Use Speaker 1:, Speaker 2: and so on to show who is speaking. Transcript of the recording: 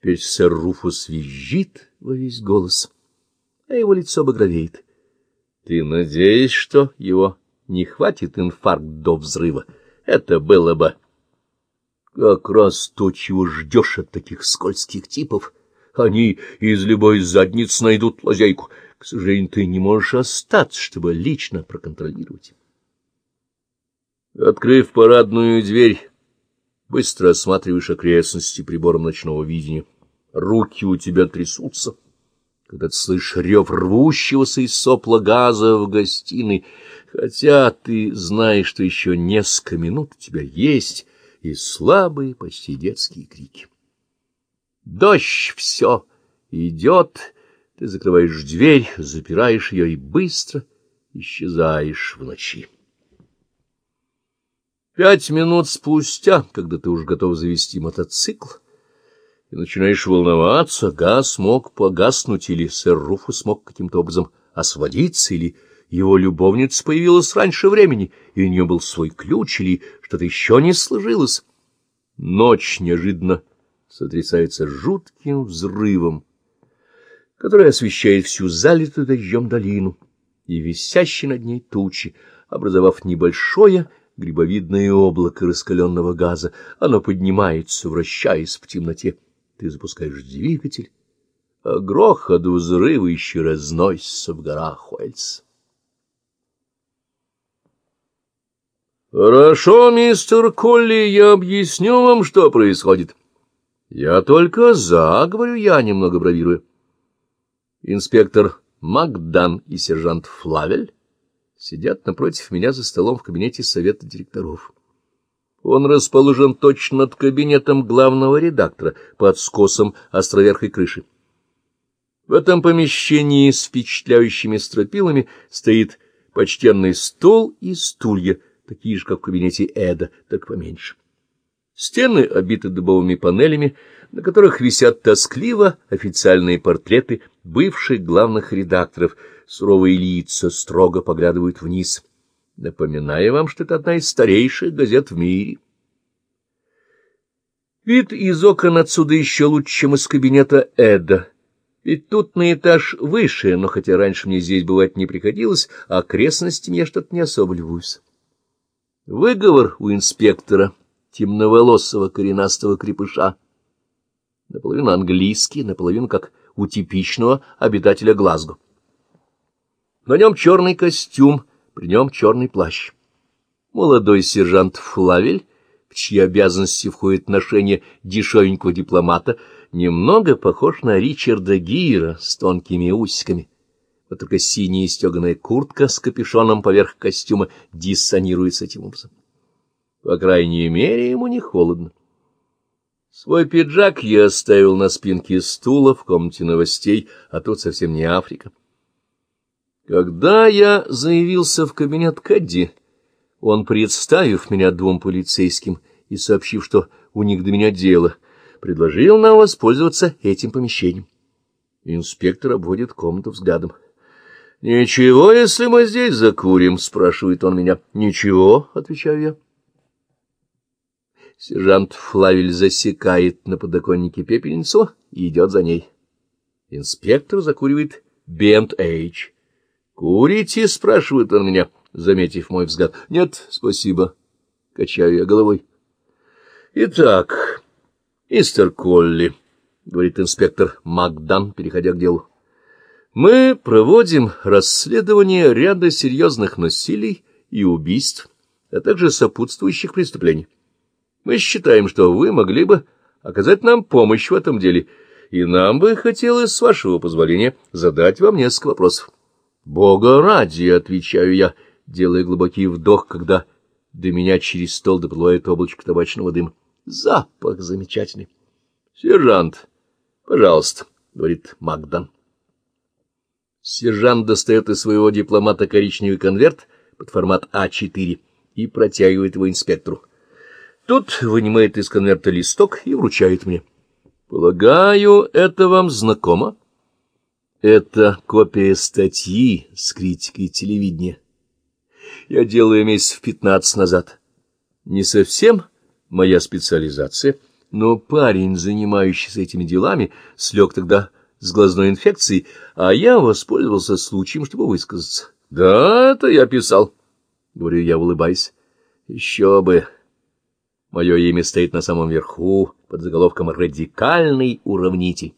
Speaker 1: Теперь сэр Руфус визжит во весь голос, а его лицо багровеет. Ты надеешься, что его не хватит инфаркт до взрыва? Это было бы как раз то, чего ждешь от таких скользких типов. Они из любой задницы найдут лазейку. К сожалению, ты не можешь остаться, чтобы лично проконтролировать. Открыв парадную дверь, быстро осматриваешь окрестности прибором ночного видения. Руки у тебя трясутся, когда ты слышишь рев рвущегося из сопла газа в гостиной, хотя ты знаешь, что еще несколько минут у тебя есть, и слабые, почти детские крики. Дождь все идет, ты закрываешь дверь, запираешь ее и быстро исчезаешь в ночи. Пять минут спустя, когда ты уже готов завести мотоцикл, и начинаешь волноваться, газ мог погаснуть, или сэр Руфус смог каким-то образом освободиться, или его любовница появилась раньше времени, и у нее был свой ключ, или что-то еще не сложилось. Ночь неожиданно сотрясается жутким взрывом, который освещает всю залитую дождем долину и висящий над ней тучи, образовав небольшое грибовидное облако раскаленного газа. Оно поднимается, вращаясь в темноте. Ты запускаешь двигатель, а грохот взрыва еще разносится в горах Уэльс. «Хорошо, мистер Колли, я объясню вам, что происходит». «Я только за», — говорю я, немного бравируя. Инспектор Макдан и сержант Флавель сидят напротив меня за столом в кабинете совета директоров. Он расположен точно над кабинетом главного редактора, под скосом островерхой крыши. В этом помещении с впечатляющими стропилами стоит почтенный стол и стулья, такие же, как в кабинете Эда, так поменьше. Стены обиты дубовыми панелями, на которых висят тоскливо официальные портреты бывших главных редакторов — суровые лица строго поглядывают вниз. Напоминаю вам, что это одна из старейших газет в мире. Вид из окон отсюда еще лучше, чем из кабинета Эда. Ведь тут на этаж выше, но хотя раньше мне здесь бывать не приходилось, а окрестностями я что-то не особо любуюсь. Выговор у инспектора, темноволосого коренастого крепыша, наполовину английский, наполовину как у типичного обитателя Глазго. На нем черный костюм, при нем черный плащ. Молодой сержант Флавель, в чьи обязанности входит ношение дешевенького дипломата, немного похож на Ричарда Гира с тонкими усиками. Вот только синяя стеганая куртка с капюшоном поверх костюма диссонирует с этим образом. По крайней мере, ему не холодно. Свой пиджак я оставил на спинке стула в комнате новостей, а тут совсем не Африка. Когда я заявился в кабинет Кадди, он, представив меня двум полицейским и сообщив, что у них до меня дело, предложил нам воспользоваться этим помещением. Инспектор обводит комнату взглядом. — Ничего, если мы здесь закурим? — спрашивает он меня. — Ничего, — отвечаю я. Сержант Флавель засекает на подоконнике пепельницу и идет за ней. Инспектор закуривает Бент Эйч. «Курите?» — спрашивает он меня, заметив мой взгляд. «Нет, спасибо». Качаю я головой. «Итак, мистер Колли», — говорит инспектор Макдан, переходя к делу, — «мы проводим расследование ряда серьезных насилий и убийств, а также сопутствующих преступлений. Мы считаем, что вы могли бы оказать нам помощь в этом деле, и нам бы хотелось, с вашего позволения, задать вам несколько вопросов». Бога ради, — отвечаю я, делая глубокий вдох, когда до меня через стол доплывает облачко табачного дыма. Запах замечательный. — Сержант, пожалуйста, — говорит Магдан. Сержант достает из своего дипломата коричневый конверт под формат А4 и протягивает его инспектору. Тот вынимает из конверта листок и вручает мне. Полагаю, это вам знакомо? Это копия статьи с критикой телевидения. Я делаю в пятнадцать назад. Не совсем моя специализация, но парень, занимающийся этими делами, слег тогда с глазной инфекцией, а я воспользовался случаем, чтобы высказаться. — Да, это я писал, — говорю я, улыбаясь. — Еще бы! — Мое имя стоит на самом верху под заголовком «Радикальный уравнитель».